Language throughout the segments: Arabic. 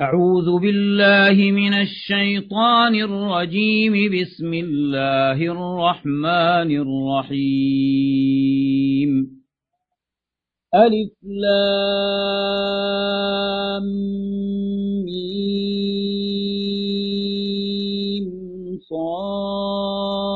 أعوذ بالله من الشيطان الرجيم. بسم الله الرحمن الرحيم. ألف لام صاد.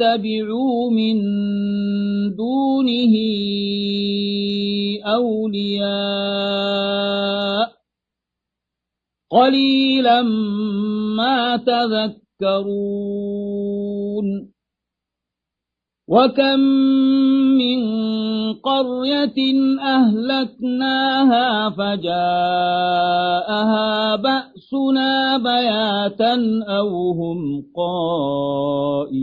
اتبعوا من دونه أولياء قليلا ما تذكرون وكم من قرية أهلكناها فجاءها بأسنا بياتا أو هم قائلون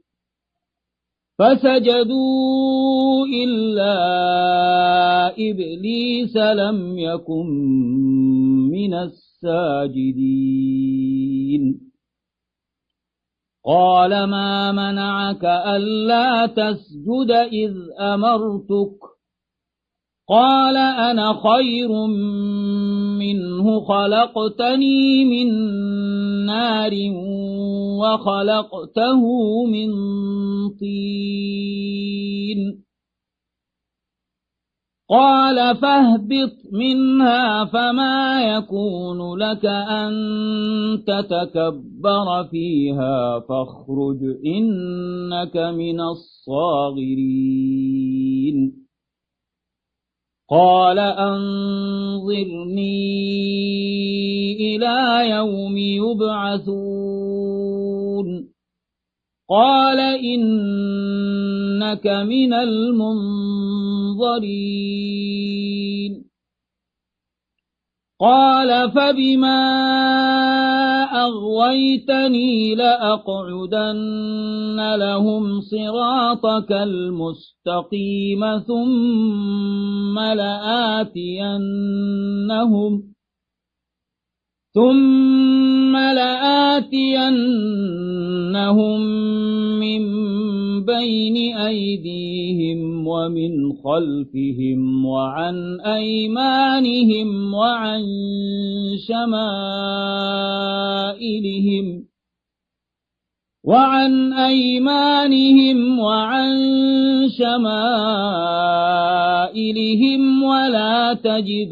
فسجدوا إلا إبليس لم يكن من الساجدين. قال ما منعك ألا تسجد إذ أمرتك؟ قال أنا خير منه خلقتني من نار وخلقته من طين. قال فاهبط منها فما يكون لك أن تتكبر فيها فاخرج إنك من الصاغرين. قال أنظرني إلى يوم يبعثون. قال إنك من المنظرين. قال فبما أغويتني لأقعدن لهم صراطك المستقيم ثم لآتينهم ثم لآتينهم من بين أيديهم ومن خلفهم وعن أيمانهم وعن شمائلهم وعن أيمانهم وعن شمائلهم ولا تجد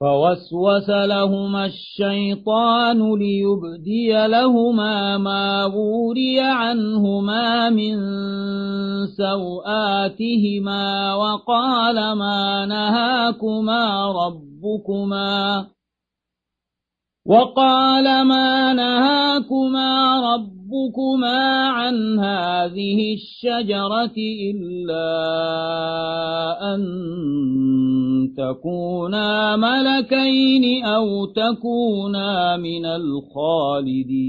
فوسوس لهما الشيطان ليبدي لهما ما بوري عنهما من سوآتهما وقال ما نهاكما ربكما وقال ما نهاكما ربكما عن هذه الشجرة إلا أن تكونا ملكين أو تكونا من الخالدين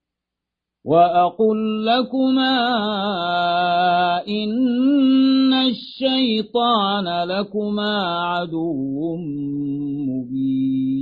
وأقل لكما إن الشيطان لكما عدو مبين.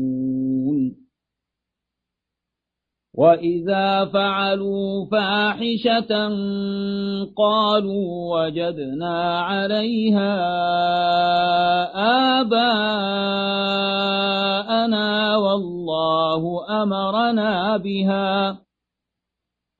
وإذا فعلوا فاحشة قالوا وجدنا عليها آباءنا والله أمرنا بها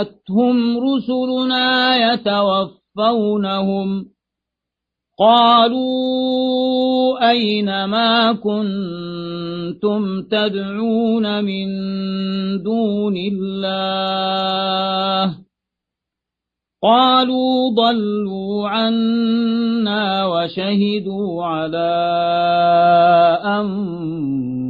جاءتهم رسلنا يتوفونهم. قالوا أين ما كنتم تدعون من دون الله؟ قالوا ضلوا عنا وشهدوا على أنفسهم.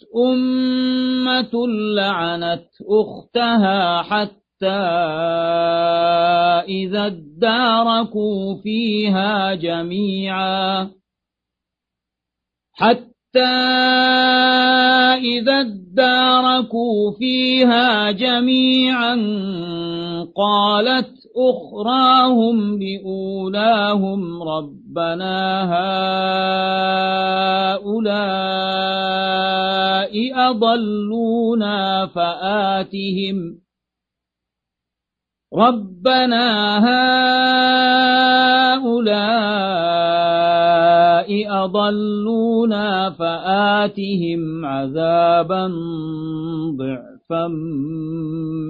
أمة لعنت أختها حتى إذا اداركوا فيها جميعا. حتى إذا اداركوا فيها جميعا قالت أخراهم لأولاهم ربنا هؤلاء أضلونا فآتهم ربنا هؤلاء أضلونا فآتهم عذابا ضعفا.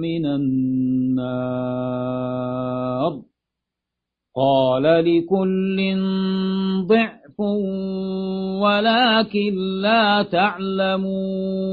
من النار. قال لكل ضعف ولكن لا تعلمون.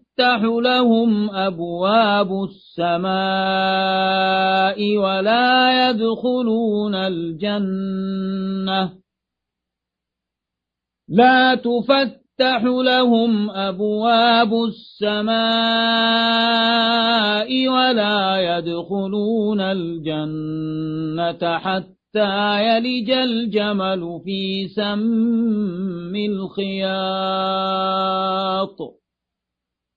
تفتح لهم أبواب السماء ولا يدخلون الجنة. لا تفتح لهم أبواب السماء ولا يدخلون الجنة حتى يلج الجمل في سم الخياط.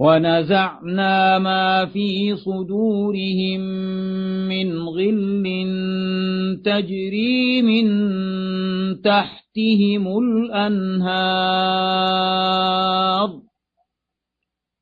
ونزعنا ما في صدورهم من غل تجري من تحتهم الأنهار.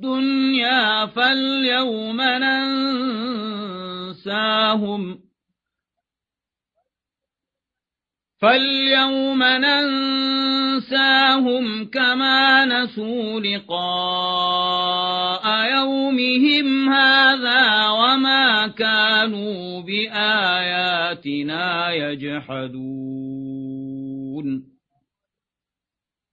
الدنيا فاليوم ننساهم. فاليوم ننساهم كما نسوا لقاء يومهم هذا وما كانوا بآياتنا يجحدون.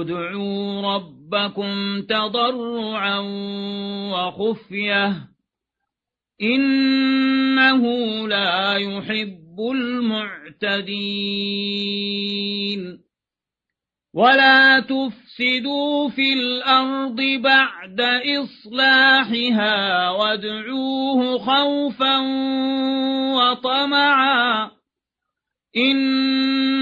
ادعوا ربكم تضرعا وخفية إنه لا يحب المعتدين ولا تفسدوا في الأرض بعد إصلاحها وادعوه خوفا وطمعا إن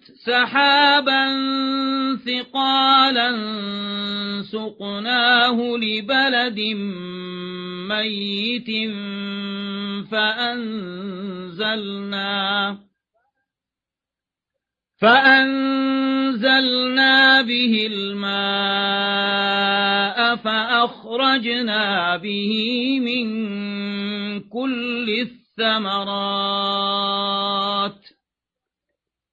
سحابا ثقالا سقناه لبلد ميت فأنزلنا فأنزلنا به الماء فأخرجنا به من كل الثمرات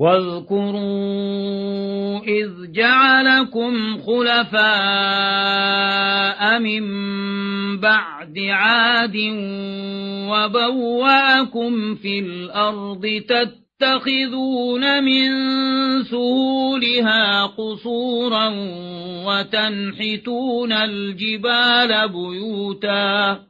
واذكروا إذ جعلكم خلفاء من بعد عاد وبوأكم في الأرض تتخذون من سهولها قصورا وتنحتون الجبال بيوتا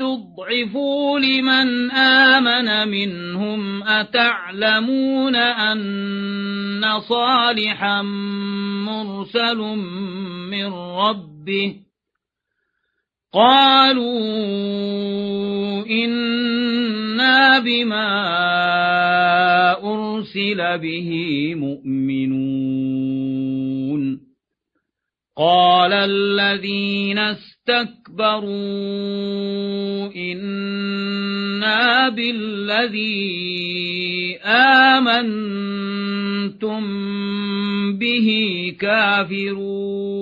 استضعفوا لمن آمن منهم أتعلمون أن صالحا مرسل من ربه قالوا إنا بما أرسل به مؤمنون قال الذين استكبروا إنا بالذي آمنتم به كافرون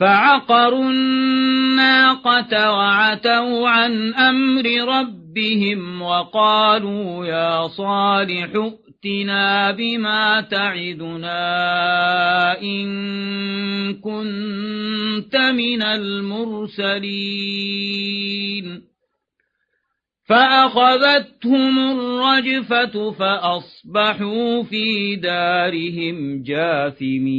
فعقروا الناقة وعتوا عن أمر ربهم وقالوا يا صالح ائتنا بما تعدنا إن كنت من المرسلين. فأخذتهم الرجفة فأصبحوا في دارهم جاثمين.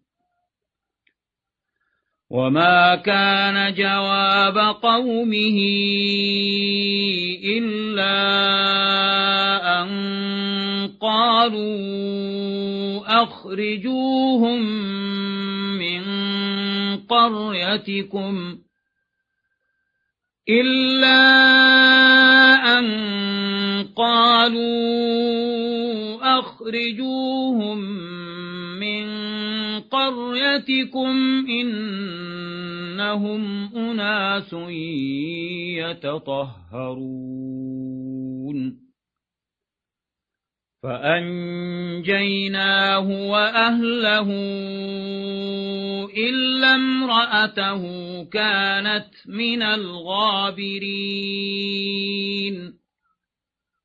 وما كان جواب قومه إلا أن قالوا أخرجوهم من قريتكم إلا أن قالوا أخرجوهم من قريتكم إنهم أناس يتطهرون. فأنجيناه وأهله إلا امرأته كانت من الغابرين.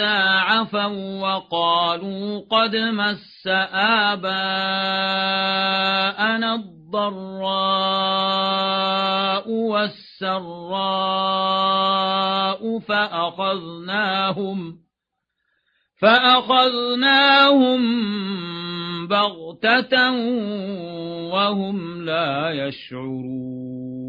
عفوا وقالوا قد مس آباءنا الضراء والسراء فأخذناهم فأخذناهم بغتة وهم لا يشعرون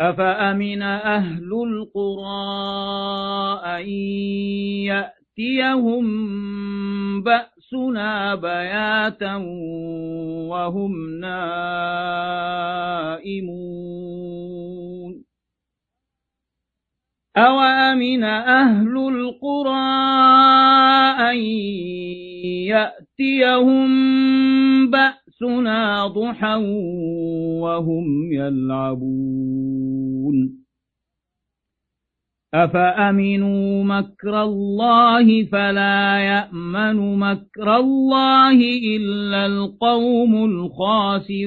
أفأمن أهل القرى أن يأتيهم بأسنا بياتا وهم نائمون أوأمن أهل القرى أن يأتيهم بأسنا ضحى وهم يلعبون. أفأمنوا مكر الله فلا يأمن مكر الله إلا القوم الخاسرون.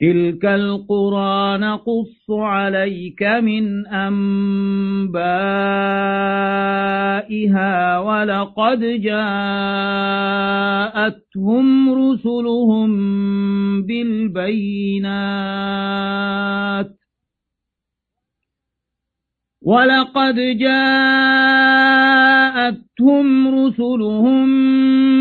تلك القرى نقص عليك من أنبائها ولقد جاءتهم رسلهم بالبينات ولقد جاءتهم رسلهم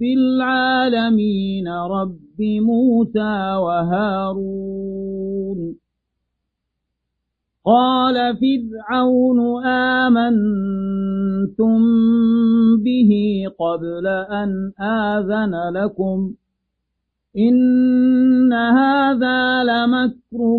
رب العالمين رب موسى وهارون. قال فرعون آمنتم به قبل أن آذن لكم. إن هذا لمكر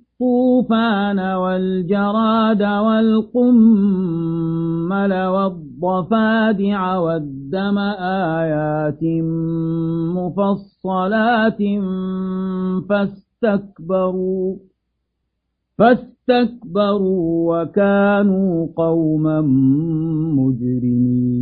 الطوفان والجراد والقمل والضفادع والدم آيات مفصلات فاستكبروا فاستكبروا وكانوا قوما مجرمين.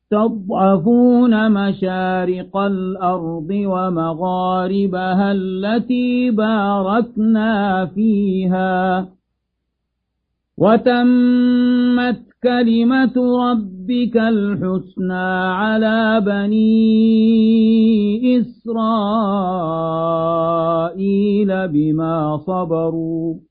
يستضعفون مشارق الأرض ومغاربها التي باركنا فيها. وتمت كلمة ربك الحسنى على بني إسرائيل بما صبروا.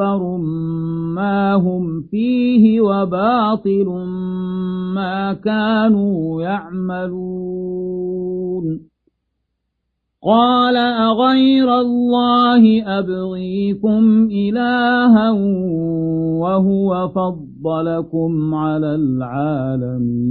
متبر ما هم فيه وباطل ما كانوا يعملون. قال أغير الله أبغيكم إلها وهو فضلكم على العالمين.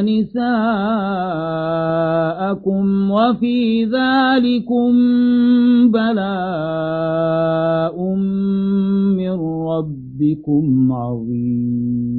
نساءكم وفي ذلكم بلاء من ربكم عظيم.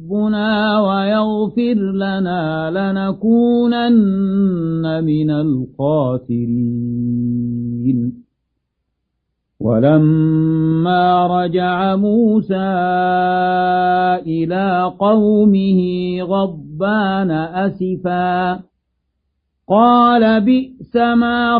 ربنا ويغفر لنا لنكونن من الخاسرين ولما رجع موسى إلى قومه غضبان أسفا قال بئس ما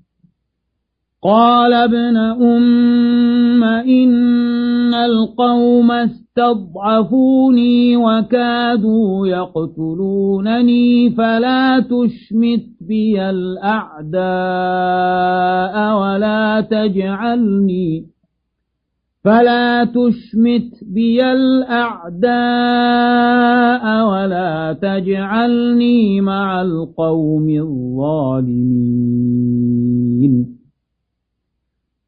قال ابن أم إن القوم استضعفوني وكادوا يقتلونني فلا تشمت بي الأعداء ولا تجعلني فلا تشمت بي الأعداء ولا تجعلني مع القوم الظالمين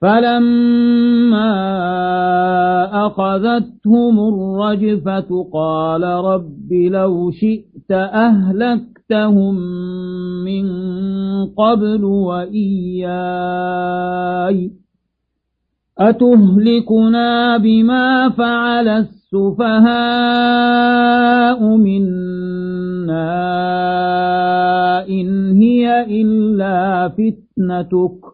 فلما أخذتهم الرجفة قال رب لو شئت أهلكتهم من قبل وإياي أتهلكنا بما فعل السفهاء منا إن هي إلا فتنتك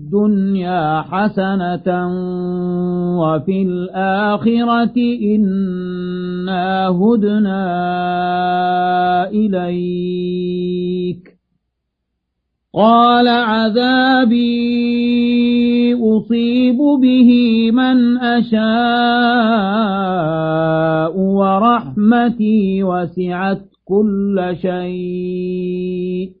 حسنة وفي الآخرة إنا هدنا إليك. قال عذابي أصيب به من أشاء ورحمتي وسعت كل شيء.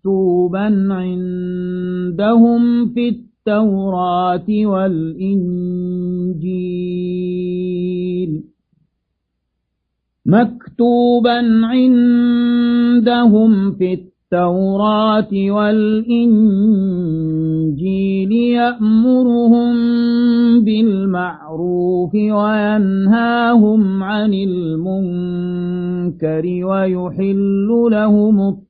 مكتوبا عندهم في التوراة والإنجيل مكتوبا عندهم في التوراة والإنجيل يأمرهم بالمعروف وينهاهم عن المنكر ويحل لهم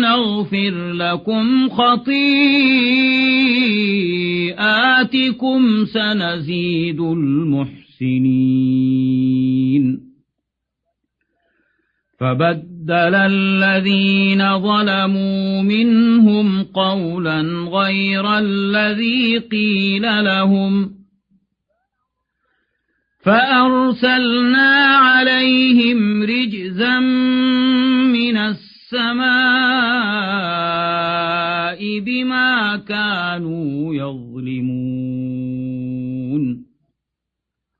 نغفر لكم خطيئاتكم سنزيد المحسنين. فبدل الذين ظلموا منهم قولا غير الذي قيل لهم فأرسلنا عليهم رجزا من السماء بما كانوا يظلمون.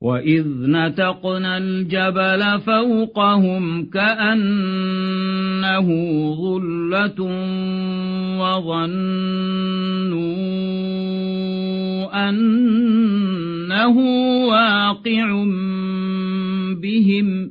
وإذ نتقنا الجبل فوقهم كأنه ظلة وظنوا أنه واقع بهم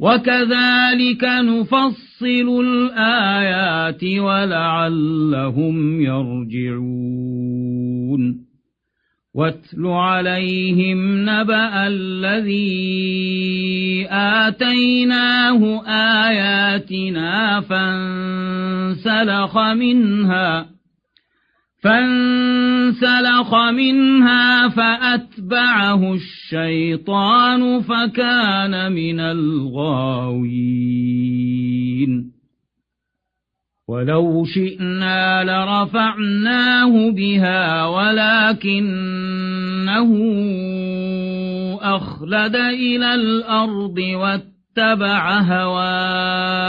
وكذلك نفصل الآيات ولعلهم يرجعون. واتل عليهم نبأ الذي آتيناه آياتنا فانسلخ منها. فانسلخ منها فأتبعه الشيطان فكان من الغاوين. ولو شئنا لرفعناه بها ولكنه أخلد إلى الأرض واتبع هواه.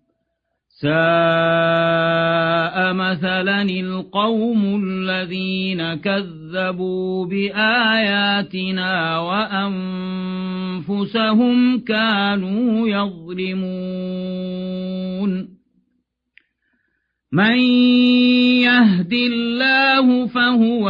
ساء مثلا القوم الذين كذبوا بآياتنا وأنفسهم كانوا يظلمون. من يهد الله فهو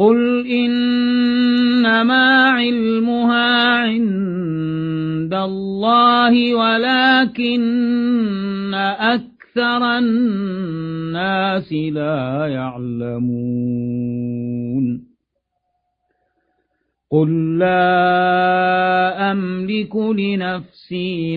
قل إنما علمها عند الله ولكن أكثر الناس لا يعلمون قل لا أملك لنفسي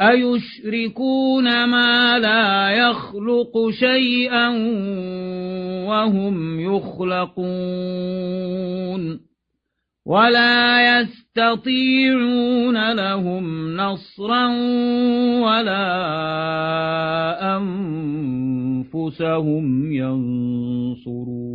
أيشركون ما لا يخلق شيئا وهم يخلقون ولا يستطيعون لهم نصرا ولا أنفسهم ينصرون